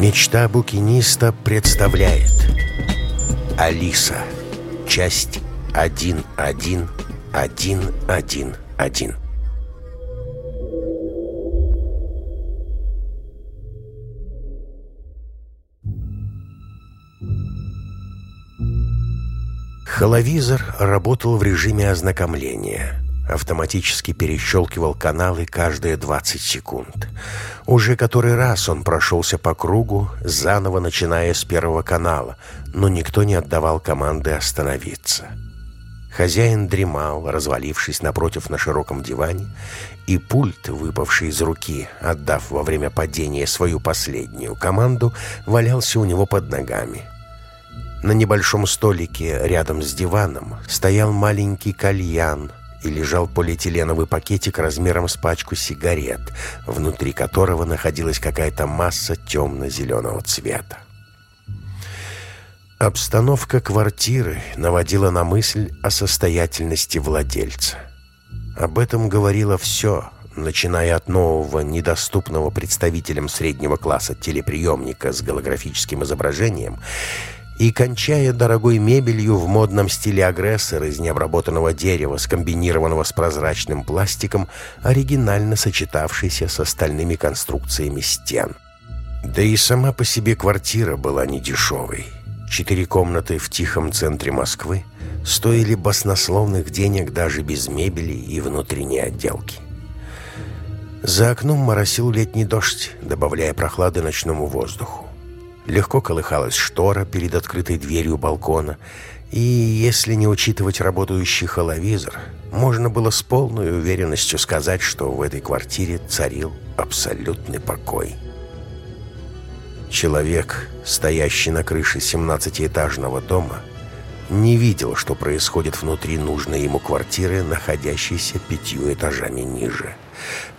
Мечта букиниста представляет. Алиса. Часть 1.1.1.1.1 Холовизор работал в режиме ознакомления. Автоматически перещелкивал каналы каждые 20 секунд. Уже который раз он прошелся по кругу, заново начиная с первого канала, но никто не отдавал команды остановиться. Хозяин дремал, развалившись напротив на широком диване, и пульт, выпавший из руки, отдав во время падения свою последнюю команду, валялся у него под ногами. На небольшом столике рядом с диваном стоял маленький кальян и лежал полиэтиленовый пакетик размером с пачку сигарет, внутри которого находилась какая-то масса темно-зеленого цвета. Обстановка квартиры наводила на мысль о состоятельности владельца. Об этом говорило все, начиная от нового, недоступного представителям среднего класса телеприемника с голографическим изображением и кончая дорогой мебелью в модном стиле агрессор из необработанного дерева, скомбинированного с прозрачным пластиком, оригинально сочетавшийся с остальными конструкциями стен. Да и сама по себе квартира была недешевой. Четыре комнаты в тихом центре Москвы стоили баснословных денег даже без мебели и внутренней отделки. За окном моросил летний дождь, добавляя прохлады ночному воздуху. Легко колыхалась штора перед открытой дверью балкона, и, если не учитывать работающий холовизор, можно было с полной уверенностью сказать, что в этой квартире царил абсолютный покой. Человек, стоящий на крыше 17-этажного дома, не видел, что происходит внутри нужной ему квартиры, находящейся пятью этажами ниже.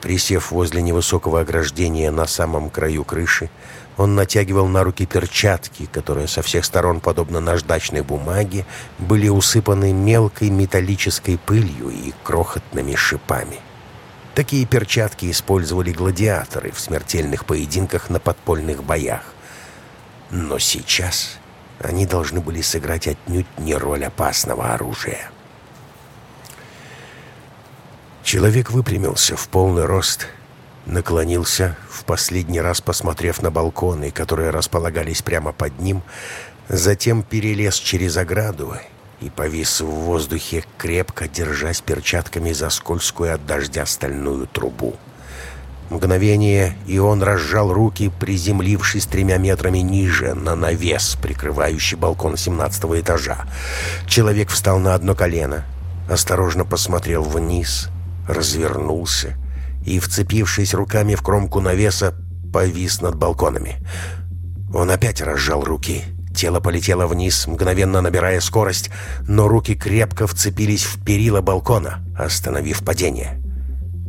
Присев возле невысокого ограждения на самом краю крыши, он натягивал на руки перчатки, которые со всех сторон, подобно наждачной бумаге, были усыпаны мелкой металлической пылью и крохотными шипами. Такие перчатки использовали гладиаторы в смертельных поединках на подпольных боях. Но сейчас они должны были сыграть отнюдь не роль опасного оружия. Человек выпрямился в полный рост — наклонился, в последний раз посмотрев на балконы, которые располагались прямо под ним, затем перелез через ограду и повис в воздухе, крепко держась перчатками за скользкую от дождя стальную трубу. Мгновение, и он разжал руки, приземлившись тремя метрами ниже, на навес, прикрывающий балкон семнадцатого этажа. Человек встал на одно колено, осторожно посмотрел вниз, развернулся и, вцепившись руками в кромку навеса, повис над балконами. Он опять разжал руки. Тело полетело вниз, мгновенно набирая скорость, но руки крепко вцепились в перила балкона, остановив падение.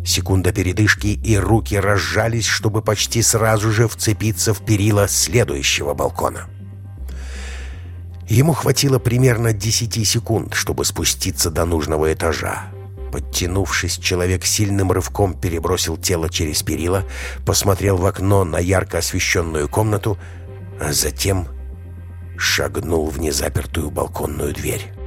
Секунда передышки, и руки разжались, чтобы почти сразу же вцепиться в перила следующего балкона. Ему хватило примерно 10 секунд, чтобы спуститься до нужного этажа. Подтянувшись, человек сильным рывком перебросил тело через перила, посмотрел в окно на ярко освещенную комнату, а затем шагнул в незапертую балконную дверь.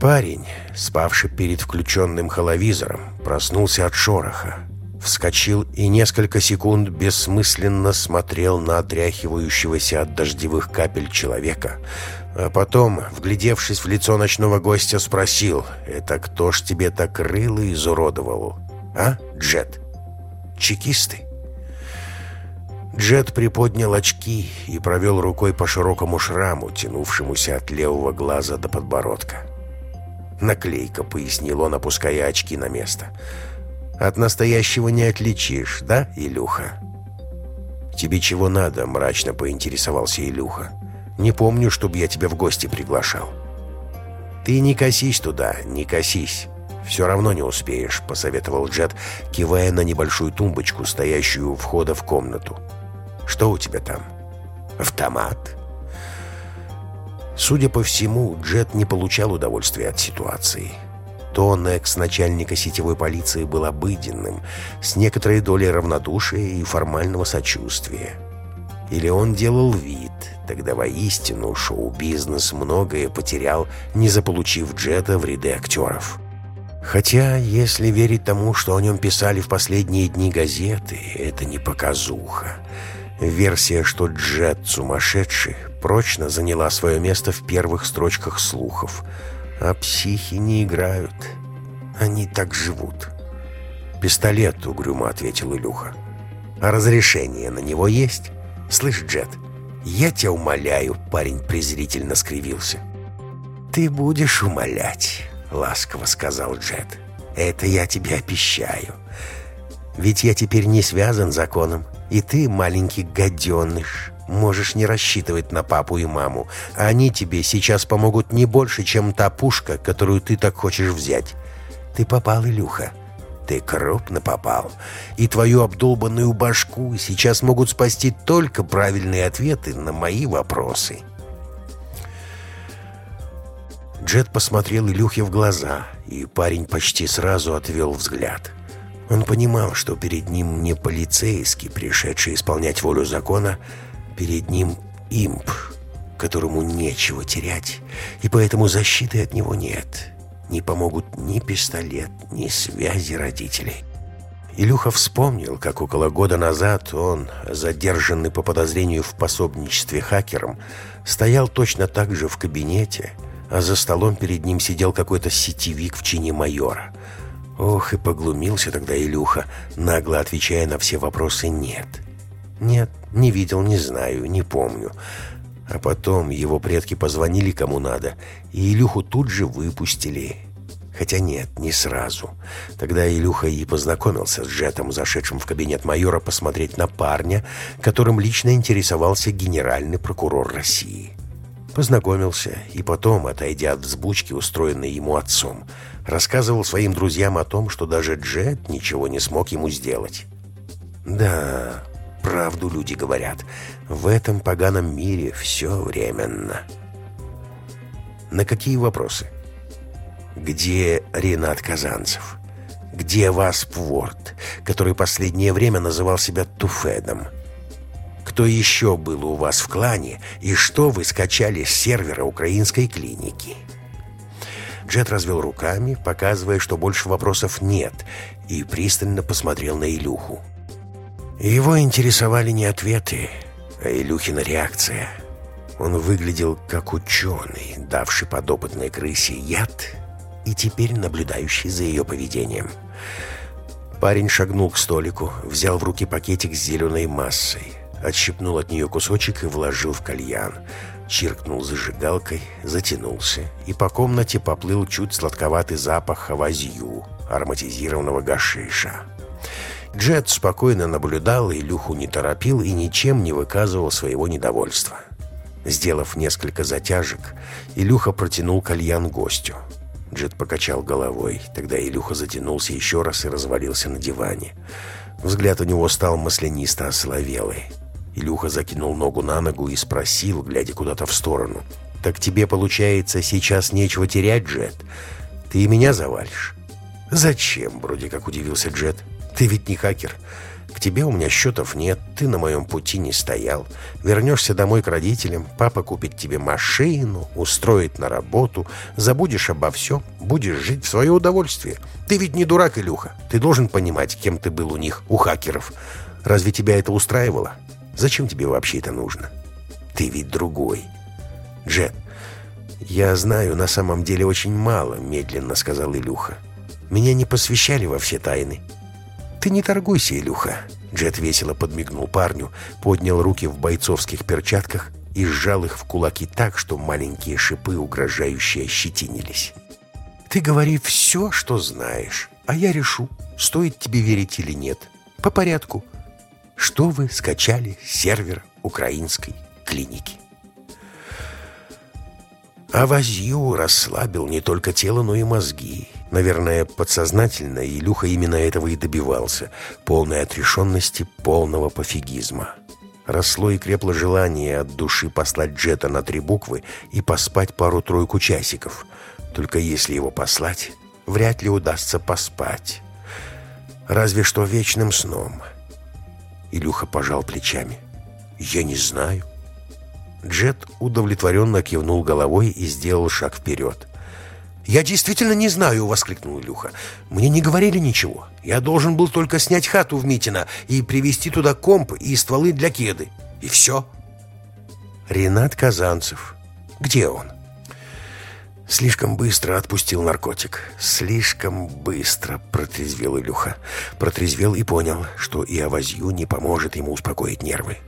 Парень, спавший перед включенным холовизором, проснулся от шороха. Вскочил и несколько секунд бессмысленно смотрел на отряхивающегося от дождевых капель человека, а потом, вглядевшись в лицо ночного гостя, спросил, «Это кто ж тебе так рыло изуродовал? А, Джет? Чекисты?» Джет приподнял очки и провел рукой по широкому шраму, тянувшемуся от левого глаза до подбородка. «Наклейка», — пояснил он, опуская очки на место. «От настоящего не отличишь, да, Илюха?» «Тебе чего надо?» — мрачно поинтересовался Илюха. Не помню, чтобы я тебя в гости приглашал». «Ты не косись туда, не косись. Все равно не успеешь», — посоветовал Джет, кивая на небольшую тумбочку, стоящую у входа в комнату. «Что у тебя там? Автомат?» Судя по всему, Джет не получал удовольствия от ситуации. Тон экс-начальника сетевой полиции был обыденным, с некоторой долей равнодушия и формального сочувствия. Или он делал вид. Тогда воистину шоу-бизнес многое потерял, не заполучив Джета в ряды актеров. Хотя, если верить тому, что о нем писали в последние дни газеты, это не показуха. Версия, что Джет сумасшедший, прочно заняла свое место в первых строчках слухов. А психи не играют. Они так живут. «Пистолет», — угрюмо ответил Илюха. «А разрешение на него есть?» «Слышь, Джет, я тебя умоляю», — парень презрительно скривился. «Ты будешь умолять», — ласково сказал Джет. «Это я тебе обещаю. Ведь я теперь не связан законом, и ты, маленький гаденыш, можешь не рассчитывать на папу и маму. Они тебе сейчас помогут не больше, чем та пушка, которую ты так хочешь взять. Ты попал, Илюха. Ты крупно попал. И твою обдолбанную башку сейчас могут спасти только правильные ответы на мои вопросы. Джет посмотрел Илюхе в глаза, и парень почти сразу отвел взгляд. Он понимал, что перед ним не полицейский, пришедший исполнять волю закона, перед ним имп, которому нечего терять, и поэтому защиты от него нет не помогут ни пистолет, ни связи родителей. Илюха вспомнил, как около года назад он, задержанный по подозрению в пособничестве хакерам, стоял точно так же в кабинете, а за столом перед ним сидел какой-то сетевик в чине майора. Ох, и поглумился тогда Илюха, нагло отвечая на все вопросы «нет». «Нет, не видел, не знаю, не помню». А потом его предки позвонили кому надо, и Илюху тут же выпустили. Хотя нет, не сразу. Тогда Илюха и познакомился с Джетом, зашедшим в кабинет майора посмотреть на парня, которым лично интересовался генеральный прокурор России. Познакомился и потом, отойдя от взбучки, устроенной ему отцом, рассказывал своим друзьям о том, что даже Джет ничего не смог ему сделать. Да, правду люди говорят. В этом поганом мире все временно. На какие вопросы? Где Ренат Казанцев? Где Васп Ворд, который последнее время называл себя Туфедом? Кто еще был у вас в клане и что вы скачали с сервера украинской клиники? Джет развел руками, показывая, что больше вопросов нет, и пристально посмотрел на Илюху. Его интересовали не ответы, а Илюхина реакция. Он выглядел как ученый, давший подопытной крысе яд и теперь наблюдающий за ее поведением. Парень шагнул к столику, взял в руки пакетик с зеленой массой, отщипнул от нее кусочек и вложил в кальян. Чиркнул зажигалкой, затянулся, и по комнате поплыл чуть сладковатый запах хавазью, ароматизированного гашиша. Джет спокойно наблюдал, Илюху не торопил и ничем не выказывал своего недовольства. Сделав несколько затяжек, Илюха протянул кальян гостю. Джет покачал головой. Тогда Илюха затянулся еще раз и развалился на диване. Взгляд у него стал маслянисто ословелый. Илюха закинул ногу на ногу и спросил, глядя куда-то в сторону. «Так тебе, получается, сейчас нечего терять, Джет? Ты и меня завалишь?» «Зачем?» — вроде как удивился Джет. Ты ведь не хакер. К тебе у меня счетов нет, ты на моем пути не стоял. Вернешься домой к родителям, папа купит тебе машину, устроит на работу, забудешь обо всем, будешь жить в свое удовольствие. Ты ведь не дурак, Илюха. Ты должен понимать, кем ты был у них, у хакеров. Разве тебя это устраивало? Зачем тебе вообще это нужно? Ты ведь другой. Джет, я знаю на самом деле очень мало, медленно сказал Илюха. Меня не посвящали во все тайны. «Ты не торгуйся, Илюха!» Джет весело подмигнул парню, поднял руки в бойцовских перчатках и сжал их в кулаки так, что маленькие шипы угрожающе ощетинились. «Ты говори все, что знаешь, а я решу, стоит тебе верить или нет. По порядку. Что вы скачали с сервера украинской клиники?» Авазью расслабил не только тело, но и мозги. Наверное, подсознательно Илюха именно этого и добивался. Полной отрешенности, полного пофигизма. Росло и крепло желание от души послать Джета на три буквы и поспать пару-тройку часиков. Только если его послать, вряд ли удастся поспать. Разве что вечным сном. Илюха пожал плечами. Я не знаю. Джет удовлетворенно кивнул головой и сделал шаг вперед. «Я действительно не знаю», — воскликнул Илюха. «Мне не говорили ничего. Я должен был только снять хату в Митино и привезти туда комп и стволы для кеды. И все». «Ренат Казанцев. Где он?» Слишком быстро отпустил наркотик. Слишком быстро протрезвел Илюха. Протрезвел и понял, что и авазью не поможет ему успокоить нервы.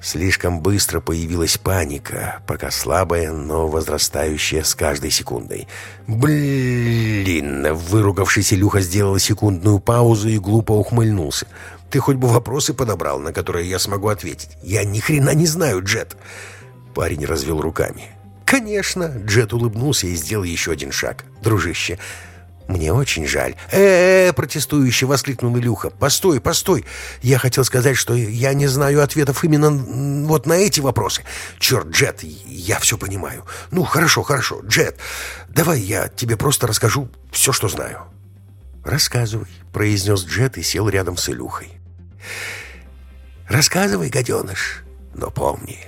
Слишком быстро появилась паника, пока слабая, но возрастающая с каждой секундой. «Блин!» Выругавшись, Илюха сделал секундную паузу и глупо ухмыльнулся. «Ты хоть бы вопросы подобрал, на которые я смогу ответить. Я ни хрена не знаю, Джет!» Парень развел руками. «Конечно!» Джет улыбнулся и сделал еще один шаг. «Дружище, мне очень жаль. Э, -э, -э протестующе воскликнул Илюха. Постой, постой. Я хотел сказать, что я не знаю ответов именно вот на эти вопросы. Черт, Джет, я все понимаю. Ну, хорошо, хорошо. Джет, давай я тебе просто расскажу все, что знаю. Рассказывай, произнес Джет и сел рядом с Илюхой. Рассказывай, гаденыш. Но помни,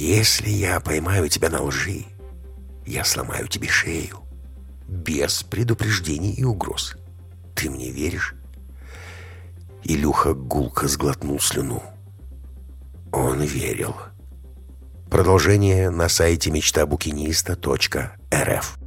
если я поймаю тебя на лжи, я сломаю тебе шею без предупреждений и угроз. Ты мне веришь?» Илюха гулко сглотнул слюну. Он верил. Продолжение на сайте мечтабукиниста.рф